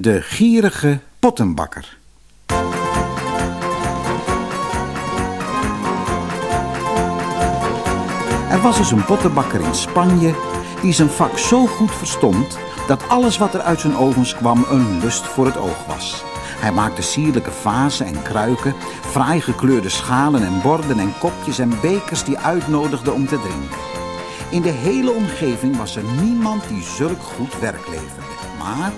De gierige pottenbakker. Er was dus een pottenbakker in Spanje die zijn vak zo goed verstond dat alles wat er uit zijn ovens kwam een lust voor het oog was. Hij maakte sierlijke vazen en kruiken, fraai gekleurde schalen en borden en kopjes en bekers die uitnodigden om te drinken. In de hele omgeving was er niemand die zulk goed werk leverde. Maar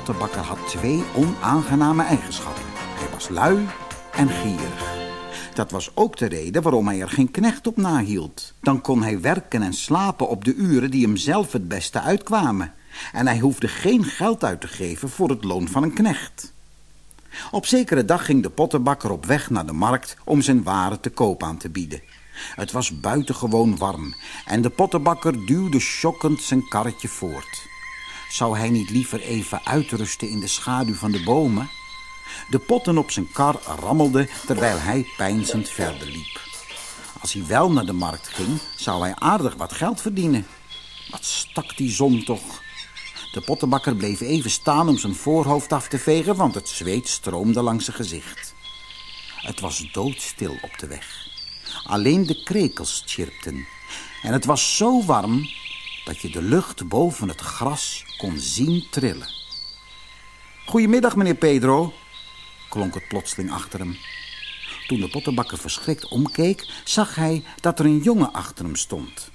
pottenbakker had twee onaangename eigenschappen. Hij was lui en gierig. Dat was ook de reden waarom hij er geen knecht op nahield. Dan kon hij werken en slapen op de uren die hem zelf het beste uitkwamen. En hij hoefde geen geld uit te geven voor het loon van een knecht. Op zekere dag ging de pottenbakker op weg naar de markt om zijn waren te koop aan te bieden. Het was buitengewoon warm en de pottenbakker duwde schokkend zijn karretje voort. Zou hij niet liever even uitrusten in de schaduw van de bomen? De potten op zijn kar rammelden terwijl hij peinzend verder liep. Als hij wel naar de markt ging, zou hij aardig wat geld verdienen. Wat stak die zon toch? De pottenbakker bleef even staan om zijn voorhoofd af te vegen, want het zweet stroomde langs zijn gezicht. Het was doodstil op de weg. Alleen de krekels chirpten. En het was zo warm dat je de lucht boven het gras kon zien trillen. Goedemiddag, meneer Pedro, klonk het plotseling achter hem. Toen de pottenbakker verschrikt omkeek, zag hij dat er een jongen achter hem stond.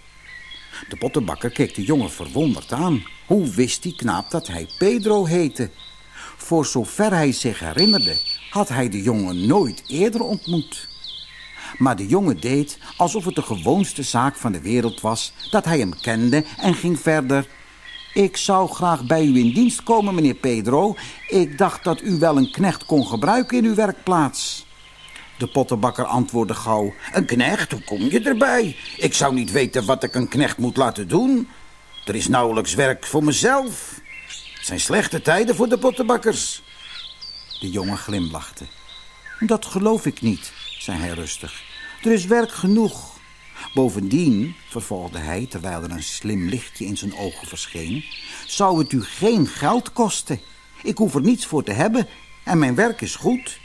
De pottenbakker keek de jongen verwonderd aan. Hoe wist die knaap dat hij Pedro heette? Voor zover hij zich herinnerde, had hij de jongen nooit eerder ontmoet. Maar de jongen deed alsof het de gewoonste zaak van de wereld was... dat hij hem kende en ging verder... Ik zou graag bij u in dienst komen, meneer Pedro. Ik dacht dat u wel een knecht kon gebruiken in uw werkplaats. De pottenbakker antwoordde gauw. Een knecht, hoe kom je erbij? Ik zou niet weten wat ik een knecht moet laten doen. Er is nauwelijks werk voor mezelf. Het zijn slechte tijden voor de pottenbakkers. De jongen glimlachte. Dat geloof ik niet, zei hij rustig. Er is werk genoeg. Bovendien, vervolgde hij terwijl er een slim lichtje in zijn ogen verscheen, zou het u geen geld kosten. Ik hoef er niets voor te hebben en mijn werk is goed.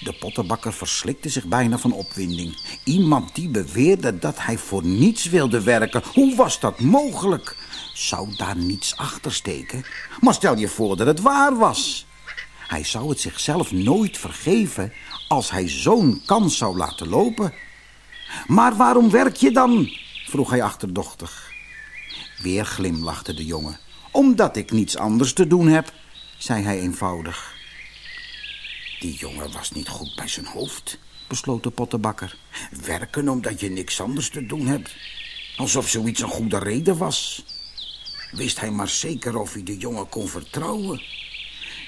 De pottenbakker verslikte zich bijna van opwinding. Iemand die beweerde dat hij voor niets wilde werken. Hoe was dat mogelijk? Zou daar niets achter steken? Maar stel je voor dat het waar was. Hij zou het zichzelf nooit vergeven als hij zo'n kans zou laten lopen. Maar waarom werk je dan? vroeg hij achterdochtig. Weer glimlachte de jongen. Omdat ik niets anders te doen heb, zei hij eenvoudig. Die jongen was niet goed bij zijn hoofd, besloot de pottenbakker. Werken omdat je niks anders te doen hebt. Alsof zoiets een goede reden was. Wist hij maar zeker of hij de jongen kon vertrouwen.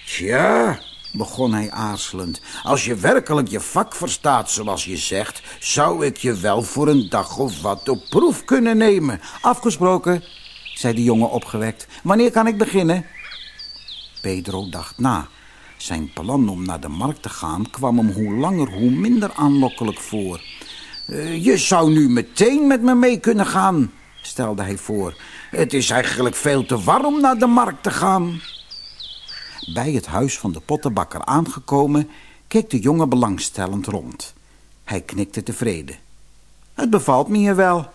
Tja, begon hij aarzelend. Als je werkelijk je vak verstaat zoals je zegt... zou ik je wel voor een dag of wat op proef kunnen nemen. Afgesproken, zei de jongen opgewekt. Wanneer kan ik beginnen? Pedro dacht na. Zijn plan om naar de markt te gaan kwam hem hoe langer hoe minder aanlokkelijk voor. Uh, je zou nu meteen met me mee kunnen gaan, stelde hij voor. Het is eigenlijk veel te warm naar de markt te gaan. Bij het huis van de pottenbakker aangekomen, keek de jongen belangstellend rond. Hij knikte tevreden. Het bevalt me hier wel,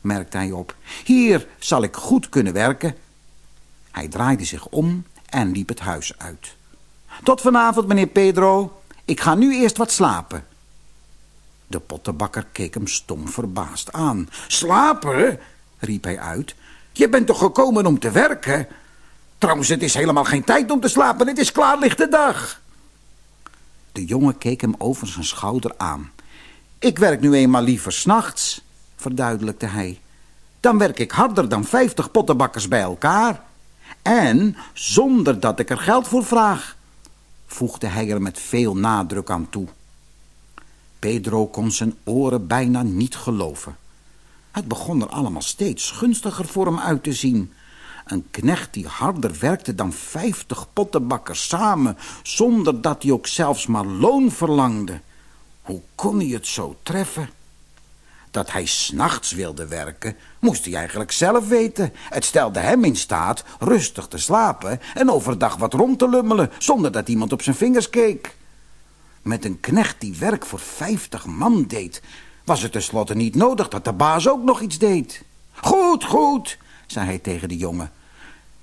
merkte hij op. Hier zal ik goed kunnen werken. Hij draaide zich om en liep het huis uit. Tot vanavond, meneer Pedro. Ik ga nu eerst wat slapen. De pottenbakker keek hem stom verbaasd aan. Slapen? riep hij uit. Je bent toch gekomen om te werken? Trouwens, het is helemaal geen tijd om te slapen. Het is klaarlichte dag. De jongen keek hem over zijn schouder aan. Ik werk nu eenmaal liever s'nachts, verduidelijkte hij. Dan werk ik harder dan vijftig pottenbakkers bij elkaar. En zonder dat ik er geld voor vraag, voegde hij er met veel nadruk aan toe. Pedro kon zijn oren bijna niet geloven. Het begon er allemaal steeds gunstiger voor hem uit te zien. Een knecht die harder werkte dan vijftig pottenbakkers samen... zonder dat hij ook zelfs maar loon verlangde. Hoe kon hij het zo treffen? Dat hij s'nachts wilde werken, moest hij eigenlijk zelf weten. Het stelde hem in staat rustig te slapen en overdag wat rond te lummelen, zonder dat iemand op zijn vingers keek. Met een knecht die werk voor vijftig man deed, was het tenslotte niet nodig dat de baas ook nog iets deed. Goed, goed, zei hij tegen de jongen.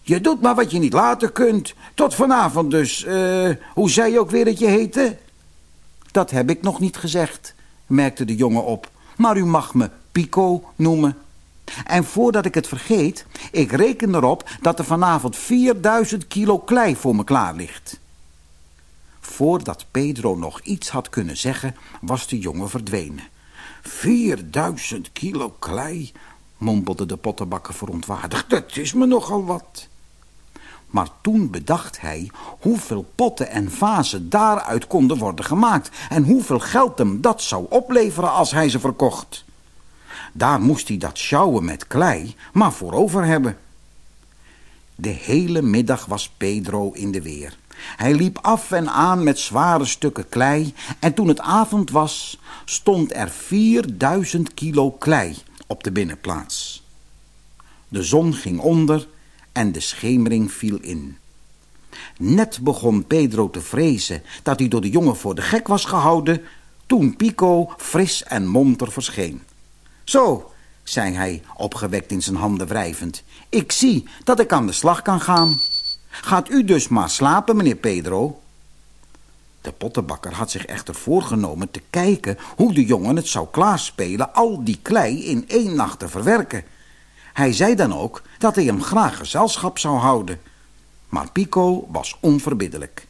Je doet maar wat je niet laten kunt. Tot vanavond dus. Uh, hoe zei je ook weer dat je heette? Dat heb ik nog niet gezegd, merkte de jongen op. Maar u mag me Pico noemen. En voordat ik het vergeet, ik reken erop dat er vanavond 4000 kilo klei voor me klaar ligt. Voordat Pedro nog iets had kunnen zeggen, was de jongen verdwenen. 4000 kilo klei, mompelde de pottenbakker verontwaardigd. Dat is me nogal wat. Maar toen bedacht hij hoeveel potten en vazen daaruit konden worden gemaakt... en hoeveel geld hem dat zou opleveren als hij ze verkocht. Daar moest hij dat sjouwen met klei maar voor over hebben. De hele middag was Pedro in de weer. Hij liep af en aan met zware stukken klei... en toen het avond was, stond er 4000 kilo klei op de binnenplaats. De zon ging onder en de schemering viel in. Net begon Pedro te vrezen dat hij door de jongen voor de gek was gehouden... toen Pico fris en monter verscheen. Zo, zei hij, opgewekt in zijn handen wrijvend. Ik zie dat ik aan de slag kan gaan. Gaat u dus maar slapen, meneer Pedro. De pottenbakker had zich echter voorgenomen te kijken hoe de jongen het zou klaarspelen al die klei in één nacht te verwerken. Hij zei dan ook dat hij hem graag gezelschap zou houden. Maar Pico was onverbiddelijk.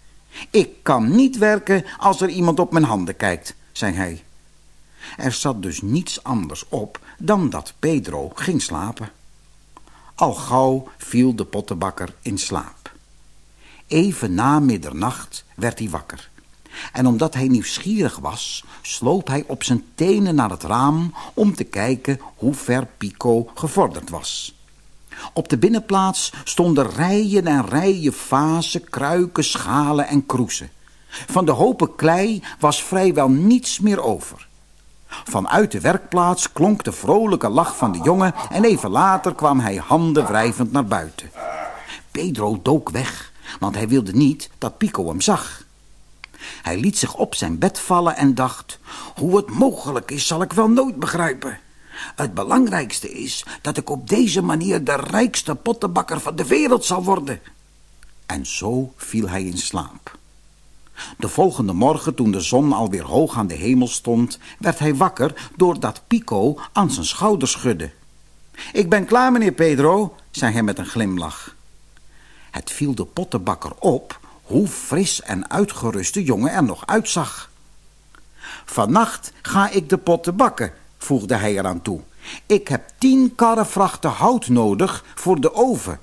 Ik kan niet werken als er iemand op mijn handen kijkt, zei hij. Er zat dus niets anders op dan dat Pedro ging slapen. Al gauw viel de pottenbakker in slaap. Even na middernacht werd hij wakker. En omdat hij nieuwsgierig was, sloop hij op zijn tenen naar het raam om te kijken hoe ver Pico gevorderd was. Op de binnenplaats stonden rijen en rijen vazen, kruiken, schalen en kroezen. Van de hopen klei was vrijwel niets meer over. Vanuit de werkplaats klonk de vrolijke lach van de jongen en even later kwam hij handen wrijvend naar buiten. Pedro dook weg, want hij wilde niet dat Pico hem zag. Hij liet zich op zijn bed vallen en dacht... hoe het mogelijk is, zal ik wel nooit begrijpen. Het belangrijkste is dat ik op deze manier de rijkste pottenbakker van de wereld zal worden. En zo viel hij in slaap. De volgende morgen, toen de zon alweer hoog aan de hemel stond... werd hij wakker doordat Pico aan zijn schouder schudde. Ik ben klaar, meneer Pedro, zei hij met een glimlach. Het viel de pottenbakker op hoe fris en uitgerust de jongen er nog uitzag. Vannacht ga ik de potten bakken, voegde hij eraan toe. Ik heb tien karren vrachten hout nodig voor de oven.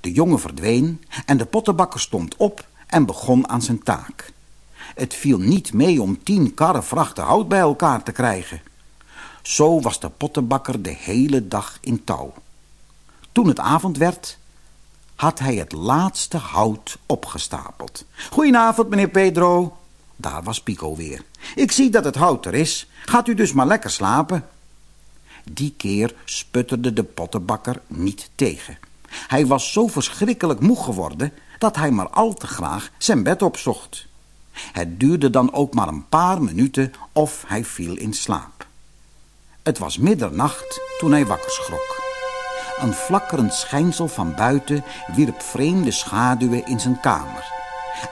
De jongen verdween en de pottenbakker stond op en begon aan zijn taak. Het viel niet mee om tien karren vrachten hout bij elkaar te krijgen. Zo was de pottenbakker de hele dag in touw. Toen het avond werd, had hij het laatste hout opgestapeld. Goedenavond, meneer Pedro. Daar was Pico weer. Ik zie dat het hout er is. Gaat u dus maar lekker slapen. Die keer sputterde de pottenbakker niet tegen. Hij was zo verschrikkelijk moe geworden dat hij maar al te graag zijn bed opzocht. Het duurde dan ook maar een paar minuten of hij viel in slaap. Het was middernacht toen hij wakker schrok. Een flakkerend schijnsel van buiten wierp vreemde schaduwen in zijn kamer.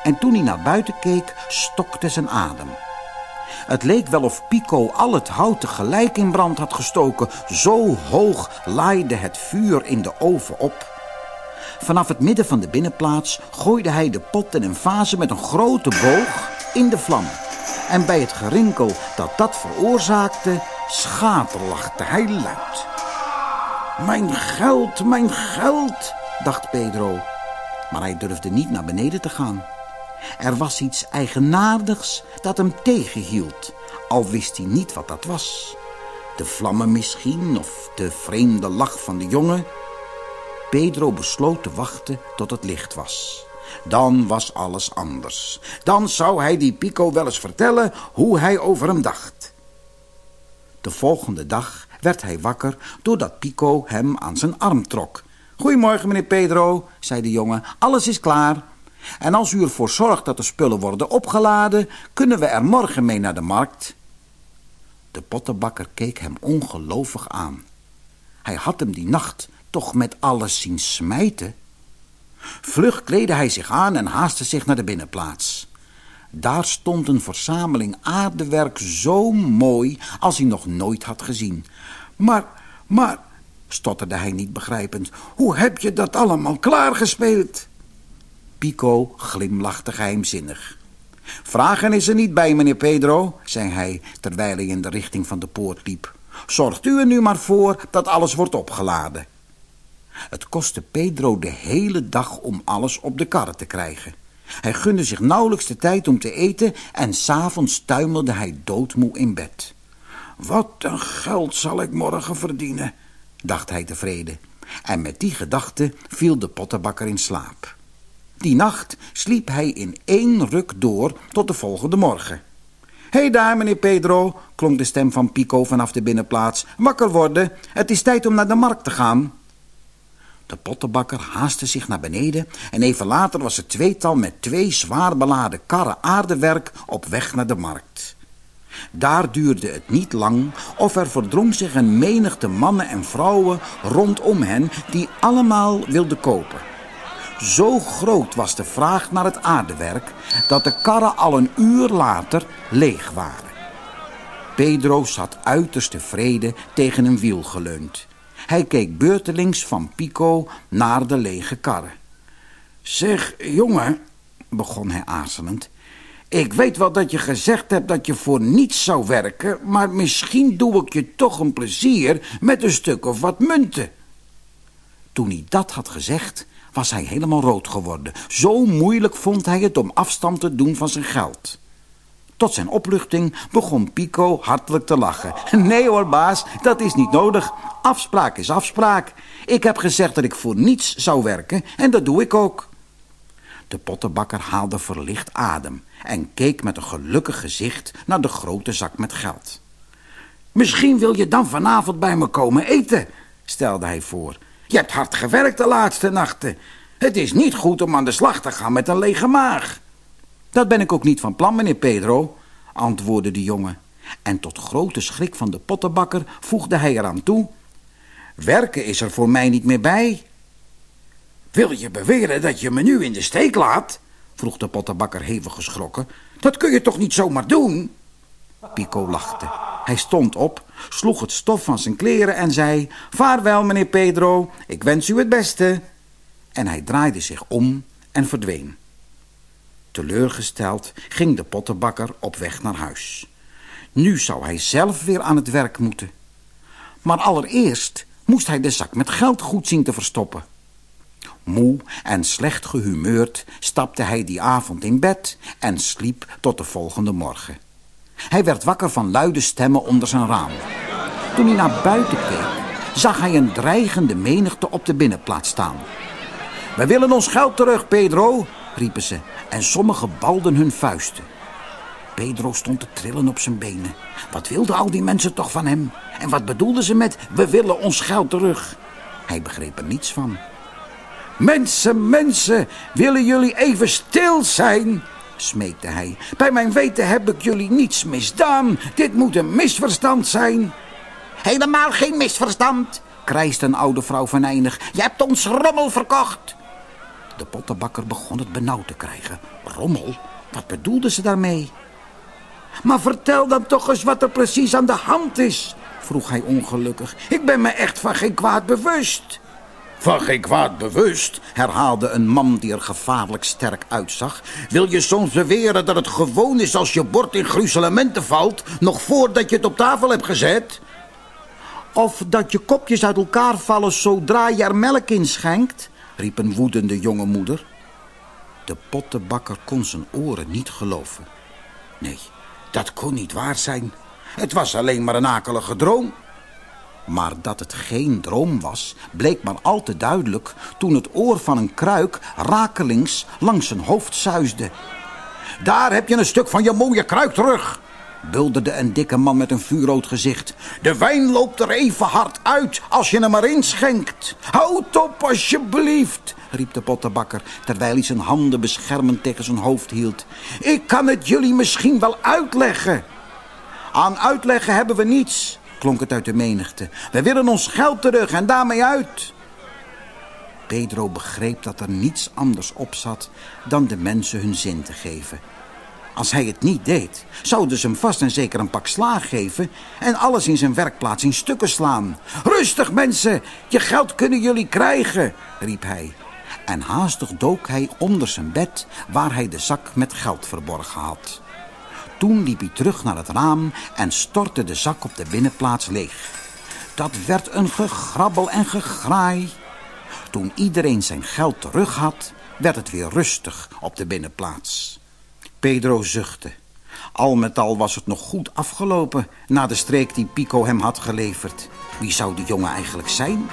En toen hij naar buiten keek, stokte zijn adem. Het leek wel of Pico al het hout tegelijk in brand had gestoken. Zo hoog laaide het vuur in de oven op. Vanaf het midden van de binnenplaats gooide hij de potten en vazen met een grote boog in de vlam. En bij het gerinkel dat dat veroorzaakte, schaterlachte hij luid. Mijn geld, mijn geld, dacht Pedro. Maar hij durfde niet naar beneden te gaan. Er was iets eigenaardigs dat hem tegenhield, al wist hij niet wat dat was. De vlammen misschien, of de vreemde lach van de jongen. Pedro besloot te wachten tot het licht was. Dan was alles anders. Dan zou hij die Pico wel eens vertellen hoe hij over hem dacht. De volgende dag werd hij wakker doordat Pico hem aan zijn arm trok. Goedemorgen, meneer Pedro, zei de jongen. Alles is klaar. En als u ervoor zorgt dat de spullen worden opgeladen, kunnen we er morgen mee naar de markt. De pottenbakker keek hem ongelovig aan. Hij had hem die nacht toch met alles zien smijten. Vlug kleedde hij zich aan en haastte zich naar de binnenplaats. Daar stond een verzameling aardewerk zo mooi als hij nog nooit had gezien. Maar, maar, stotterde hij niet begrijpend, hoe heb je dat allemaal klaargespeeld? Pico glimlachte geheimzinnig. Vragen is er niet bij, meneer Pedro, zei hij, terwijl hij in de richting van de poort liep. Zorgt u er nu maar voor dat alles wordt opgeladen. Het kostte Pedro de hele dag om alles op de karren te krijgen. Hij gunde zich nauwelijks de tijd om te eten en s'avonds tuimelde hij doodmoe in bed. Wat een geld zal ik morgen verdienen, dacht hij tevreden. En met die gedachte viel de pottenbakker in slaap. Die nacht sliep hij in één ruk door tot de volgende morgen. Hé hey daar, meneer Pedro, klonk de stem van Pico vanaf de binnenplaats. Wakker worden, het is tijd om naar de markt te gaan. De pottenbakker haastte zich naar beneden en even later was het tweetal met twee zwaar beladen karren aardewerk op weg naar de markt. Daar duurde het niet lang of er verdrong zich een menigte mannen en vrouwen rondom hen die allemaal wilden kopen. Zo groot was de vraag naar het aardewerk dat de karren al een uur later leeg waren. Pedro zat uiterst tevreden tegen een wiel geleund. Hij keek beurtelings van Pico naar de lege karren. Zeg, jongen, begon hij aarzelend. Ik weet wel dat je gezegd hebt dat je voor niets zou werken... maar misschien doe ik je toch een plezier met een stuk of wat munten. Toen hij dat had gezegd, was hij helemaal rood geworden. Zo moeilijk vond hij het om afstand te doen van zijn geld. Tot zijn opluchting begon Pico hartelijk te lachen. Nee hoor, baas, dat is niet nodig. Afspraak is afspraak. Ik heb gezegd dat ik voor niets zou werken en dat doe ik ook. De pottenbakker haalde verlicht adem en keek met een gelukkig gezicht naar de grote zak met geld. Misschien wil je dan vanavond bij me komen eten, stelde hij voor. Je hebt hard gewerkt de laatste nachten. Het is niet goed om aan de slag te gaan met een lege maag. Dat ben ik ook niet van plan, meneer Pedro, antwoordde de jongen. En tot grote schrik van de pottenbakker voegde hij eraan toe... Werken is er voor mij niet meer bij. Wil je beweren dat je me nu in de steek laat? vroeg de pottenbakker hevig geschrokken. Dat kun je toch niet zomaar doen? Pico lachte. Hij stond op, sloeg het stof van zijn kleren en zei... Vaarwel, meneer Pedro, ik wens u het beste. En hij draaide zich om en verdween. Teleurgesteld ging de pottenbakker op weg naar huis. Nu zou hij zelf weer aan het werk moeten. Maar allereerst moest hij de zak met geld goed zien te verstoppen. Moe en slecht gehumeurd stapte hij die avond in bed en sliep tot de volgende morgen. Hij werd wakker van luide stemmen onder zijn raam. Toen hij naar buiten keek, zag hij een dreigende menigte op de binnenplaats staan. We willen ons geld terug, Pedro, riepen ze, en sommigen balden hun vuisten. Pedro stond te trillen op zijn benen. Wat wilden al die mensen toch van hem? En wat bedoelden ze met, we willen ons geld terug? Hij begreep er niets van. Mensen, mensen, willen jullie even stil zijn? smeekte hij. Bij mijn weten heb ik jullie niets misdaan. Dit moet een misverstand zijn. Helemaal geen misverstand, krijste een oude vrouw venijnig. Je hebt ons rommel verkocht. De pottenbakker begon het benauwd te krijgen. Rommel? Wat bedoelde ze daarmee? Maar vertel dan toch eens wat er precies aan de hand is, vroeg hij ongelukkig. Ik ben me echt van geen kwaad bewust. Van geen kwaad bewust, herhaalde een man die er gevaarlijk sterk uitzag. Wil je soms beweren dat het gewoon is als je bord in gruzelementen valt... nog voordat je het op tafel hebt gezet? Of dat je kopjes uit elkaar vallen zodra je er melk in schenkt? Riep een woedende jonge moeder. De pottenbakker kon zijn oren niet geloven. Nee, dat kon niet waar zijn. Het was alleen maar een akelige droom. Maar dat het geen droom was, bleek maar al te duidelijk... toen het oor van een kruik rakelings langs zijn hoofd zuisde. Daar heb je een stuk van je mooie kruik terug, bulderde een dikke man met een vuurrood gezicht. De wijn loopt er even hard uit als je hem maar inschenkt. Houd op alsjeblieft, riep de pottenbakker, terwijl hij zijn handen beschermend tegen zijn hoofd hield. Ik kan het jullie misschien wel uitleggen. Aan uitleggen hebben we niets, klonk het uit de menigte. We willen ons geld terug en daarmee uit. Pedro begreep dat er niets anders op zat dan de mensen hun zin te geven. Als hij het niet deed, zouden ze hem vast en zeker een pak slaag geven en alles in zijn werkplaats in stukken slaan. Rustig mensen, je geld kunnen jullie krijgen, riep hij. En haastig dook hij onder zijn bed waar hij de zak met geld verborgen had. Toen liep hij terug naar het raam en stortte de zak op de binnenplaats leeg. Dat werd een gegrabbel en gegraai. Toen iedereen zijn geld terug had, werd het weer rustig op de binnenplaats. Pedro zuchtte. Al met al was het nog goed afgelopen na de streek die Pico hem had geleverd. Wie zou die jongen eigenlijk zijn?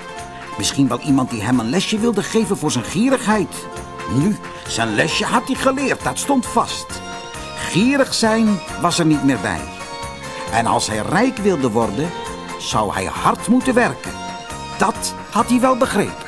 Misschien wel iemand die hem een lesje wilde geven voor zijn gierigheid. Nu, zijn lesje had hij geleerd, dat stond vast. Gierig zijn was er niet meer bij. En als hij rijk wilde worden, zou hij hard moeten werken. Dat had hij wel begrepen.